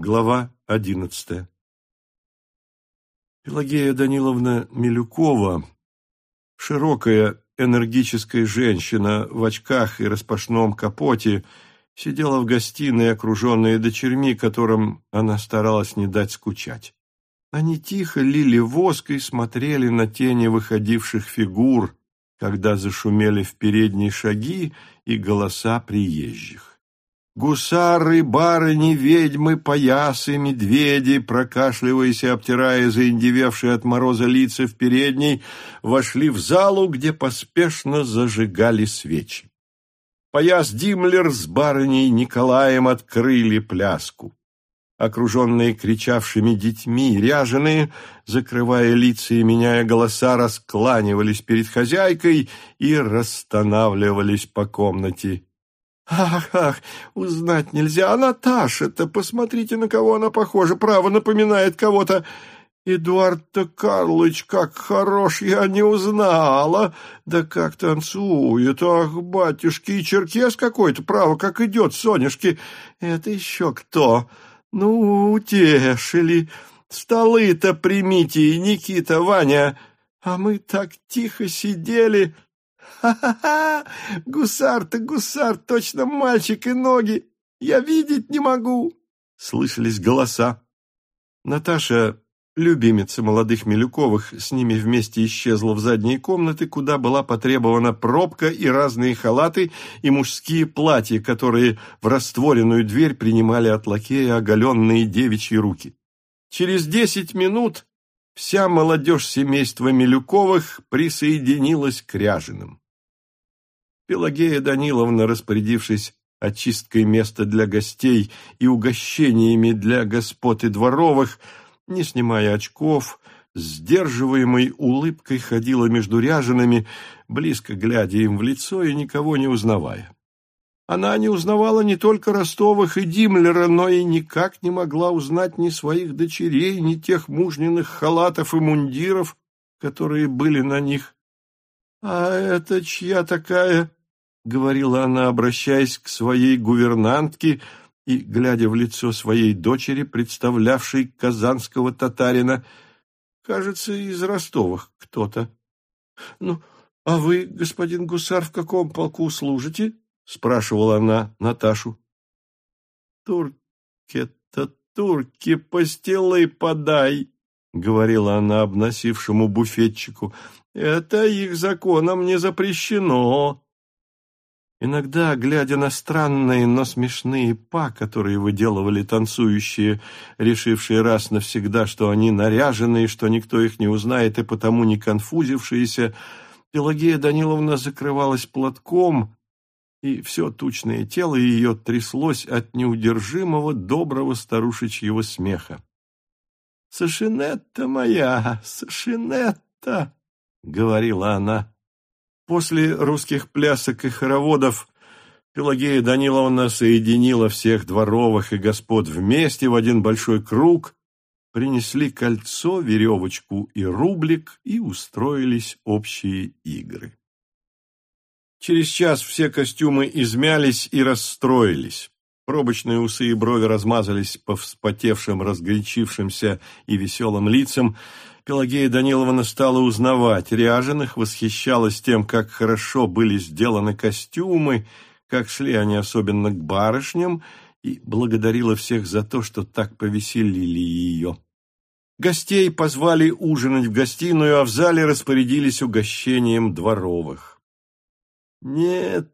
Глава одиннадцатая Пелагея Даниловна Милюкова, широкая, энергическая женщина в очках и распашном капоте, сидела в гостиной, окруженная дочерьми, которым она старалась не дать скучать. Они тихо лили воск и смотрели на тени выходивших фигур, когда зашумели в передние шаги и голоса приезжих. Гусары, барыни, ведьмы, поясы, медведи, прокашливаясь и обтирая заиндевевшие от мороза лица в передней, вошли в залу, где поспешно зажигали свечи. Пояс Димлер с барыней Николаем открыли пляску. Окруженные кричавшими детьми, ряженые, закрывая лица и меняя голоса, раскланивались перед хозяйкой и расстанавливались по комнате. Ах, ах, узнать нельзя. А Наташа-то, посмотрите, на кого она похожа. Право, напоминает кого-то. Эдуард-то Карлыч, как хорош, я не узнала. Да как танцует, ах, батюшки, и черкес какой-то, право, как идет, Сонюшки. Это еще кто? Ну, утешили. Столы-то примите, Никита, Ваня. А мы так тихо сидели... Ха-ха-ха! Гусар-то гусар, точно мальчик и ноги! Я видеть не могу!» Слышались голоса. Наташа, любимица молодых Милюковых, с ними вместе исчезла в задние комнаты, куда была потребована пробка и разные халаты и мужские платья, которые в растворенную дверь принимали от лакея оголенные девичьи руки. Через десять минут вся молодежь семейства Милюковых присоединилась к Ряжиным. Пелагея Даниловна, распорядившись очисткой места для гостей и угощениями для господ и дворовых, не снимая очков, сдерживаемой улыбкой ходила между ряжеными, близко глядя им в лицо и никого не узнавая. Она не узнавала не только Ростовых и Димлера, но и никак не могла узнать ни своих дочерей, ни тех мужниных халатов и мундиров, которые были на них. «А это чья такая?» говорила она, обращаясь к своей гувернантке и глядя в лицо своей дочери, представлявшей казанского татарина, кажется, из Ростовых кто-то. — Ну, а вы, господин гусар, в каком полку служите? — спрашивала она Наташу. — Турки-то турки, постелы подай, — говорила она обносившему буфетчику. — Это их законом не запрещено. Иногда, глядя на странные, но смешные па, которые выделывали танцующие, решившие раз навсегда, что они наряженные, что никто их не узнает и потому не конфузившиеся, Пелагея Даниловна закрывалась платком, и все тучное тело ее тряслось от неудержимого доброго старушечьего смеха. «Сашинетта моя, Сашинетта!» — говорила она. После русских плясок и хороводов Пелагея Даниловна соединила всех дворовых и господ вместе в один большой круг, принесли кольцо, веревочку и рублик и устроились общие игры. Через час все костюмы измялись и расстроились. Пробочные усы и брови размазались по вспотевшим, разгорячившимся и веселым лицам, Пелагея Даниловна стала узнавать ряженых, восхищалась тем, как хорошо были сделаны костюмы, как шли они особенно к барышням, и благодарила всех за то, что так повеселили ее. Гостей позвали ужинать в гостиную, а в зале распорядились угощением дворовых. «Нет,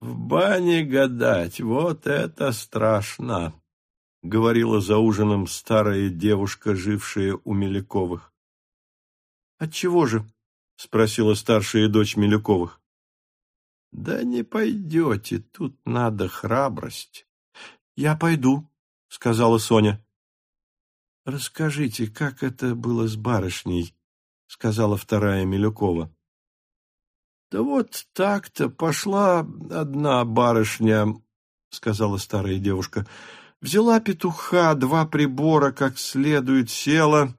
в бане гадать, вот это страшно!» — говорила за ужином старая девушка, жившая у Меляковых. «Отчего же?» — спросила старшая дочь Меляковых. «Да не пойдете, тут надо храбрость». «Я пойду», — сказала Соня. «Расскажите, как это было с барышней?» — сказала вторая Милюкова. «Да вот так-то пошла одна барышня», — сказала старая девушка. Взяла петуха, два прибора, как следует, села,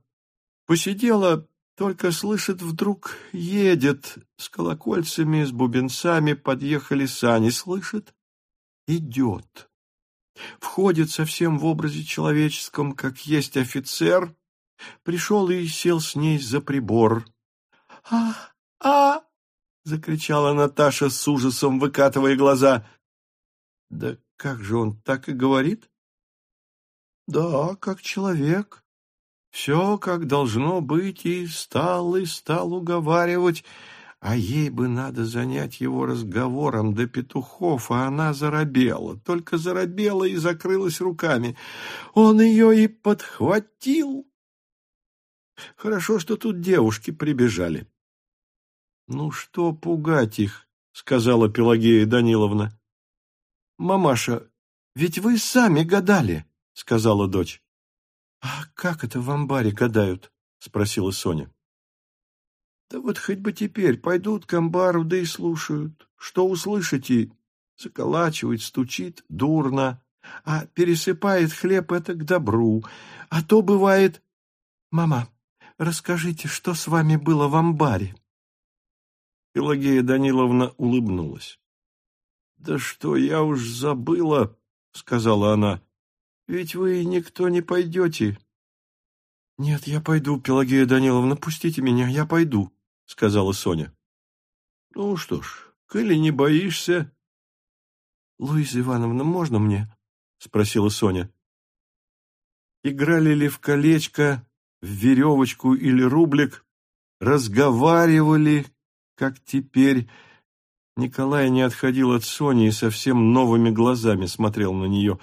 посидела, только слышит, вдруг едет с колокольцами, с бубенцами, подъехали сани, слышит, идет. входит совсем в образе человеческом, как есть офицер, пришел и сел с ней за прибор. «А, а!» — закричала Наташа с ужасом, выкатывая глаза. «Да как же он так и говорит?» «Да, как человек. Все, как должно быть, и стал, и стал уговаривать, а ей бы надо занять его разговором до петухов, а она заробела, только заробела и закрылась руками. Он ее и подхватил. Хорошо, что тут девушки прибежали. — Ну что пугать их, — сказала Пелагея Даниловна. — Мамаша, ведь вы сами гадали, — сказала дочь. — А как это в амбаре гадают? — спросила Соня. Да вот хоть бы теперь пойдут к амбару, да и слушают. Что услышите? Заколачивает, стучит, дурно. А пересыпает хлеб это к добру. А то бывает... Мама, расскажите, что с вами было в амбаре? Пелагея Даниловна улыбнулась. «Да что, я уж забыла», — сказала она. «Ведь вы никто не пойдете». «Нет, я пойду, Пелагея Даниловна, пустите меня, я пойду», — сказала Соня. — Ну что ж, коли не боишься... — Луиза Ивановна, можно мне? — спросила Соня. Играли ли в колечко, в веревочку или рублик, разговаривали, как теперь... Николай не отходил от Сони и совсем новыми глазами смотрел на нее.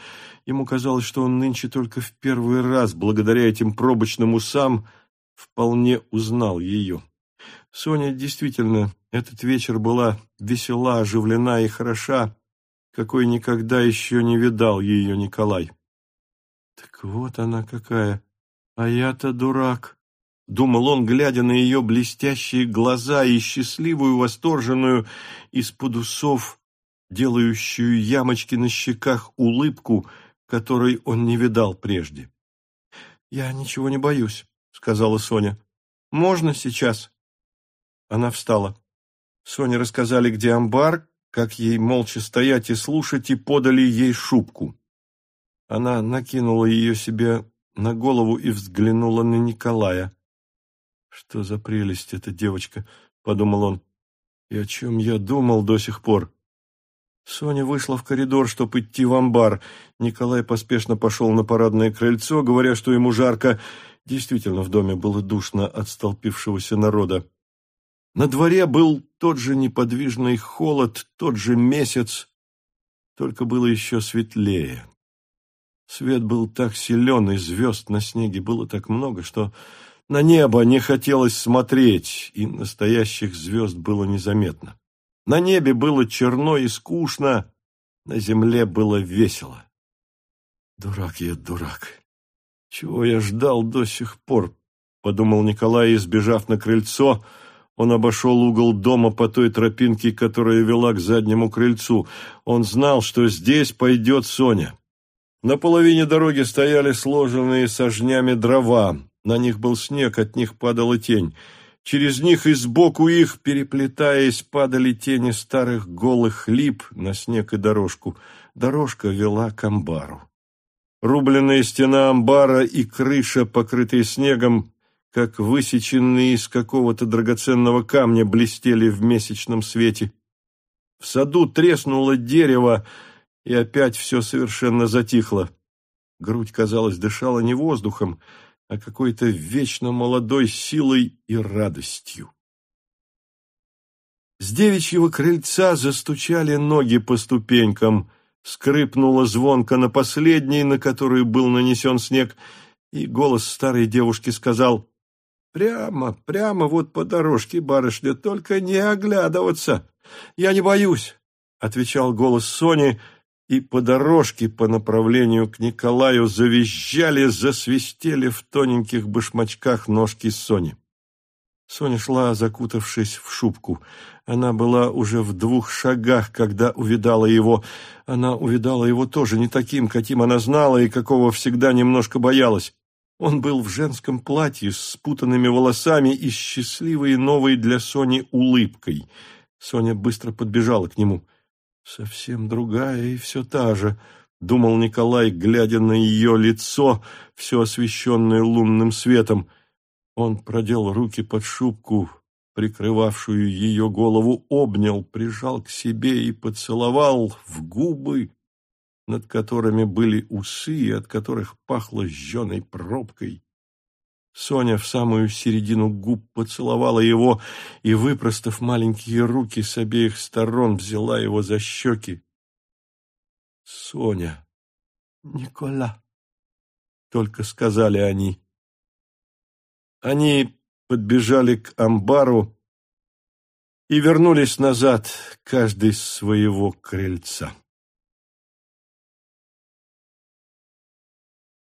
Ему казалось, что он нынче только в первый раз, благодаря этим пробочным усам, вполне узнал ее. Соня действительно этот вечер была весела, оживлена и хороша, какой никогда еще не видал ее Николай. Так вот она какая, а я-то дурак, — думал он, глядя на ее блестящие глаза и счастливую, восторженную из-под усов, делающую ямочки на щеках улыбку, которой он не видал прежде. — Я ничего не боюсь, — сказала Соня. — Можно сейчас? — она встала. Соне рассказали, где амбар, как ей молча стоять и слушать, и подали ей шубку. Она накинула ее себе на голову и взглянула на Николая. «Что за прелесть эта девочка?» — подумал он. «И о чем я думал до сих пор?» Соня вышла в коридор, чтобы идти в амбар. Николай поспешно пошел на парадное крыльцо, говоря, что ему жарко. Действительно, в доме было душно от столпившегося народа. На дворе был тот же неподвижный холод, тот же месяц, только было еще светлее. Свет был так силен, и звезд на снеге было так много, что на небо не хотелось смотреть, и настоящих звезд было незаметно. На небе было черно и скучно, на земле было весело. «Дурак я, дурак! Чего я ждал до сих пор?» — подумал Николай, избежав на крыльцо — он обошел угол дома по той тропинке, которая вела к заднему крыльцу. Он знал, что здесь пойдет Соня. На половине дороги стояли сложенные сожнями дрова. На них был снег, от них падала тень. Через них и сбоку их, переплетаясь, падали тени старых голых лип на снег и дорожку. Дорожка вела к амбару. Рубленная стена амбара и крыша, покрытые снегом, как высеченные из какого-то драгоценного камня, блестели в месячном свете. В саду треснуло дерево, и опять все совершенно затихло. Грудь, казалось, дышала не воздухом, а какой-то вечно молодой силой и радостью. С девичьего крыльца застучали ноги по ступенькам, скрипнуло звонко на последней, на которую был нанесен снег, и голос старой девушки сказал Прямо, прямо вот по дорожке, барышня, только не оглядываться. Я не боюсь, — отвечал голос Сони, и по дорожке по направлению к Николаю завизжали, засвистели в тоненьких башмачках ножки Сони. Соня шла, закутавшись в шубку. Она была уже в двух шагах, когда увидала его. Она увидала его тоже не таким, каким она знала и какого всегда немножко боялась. Он был в женском платье с спутанными волосами и счастливой новой для Сони улыбкой. Соня быстро подбежала к нему. «Совсем другая и все та же», думал Николай, глядя на ее лицо, все освещенное лунным светом. Он продел руки под шубку, прикрывавшую ее голову, обнял, прижал к себе и поцеловал в губы, над которыми были усы и от которых пахло жженой пробкой. Соня в самую середину губ поцеловала его и, выпростав маленькие руки с обеих сторон, взяла его за щеки. «Соня! Никола!» — только сказали они. Они подбежали к амбару и вернулись назад, каждый с своего крыльца.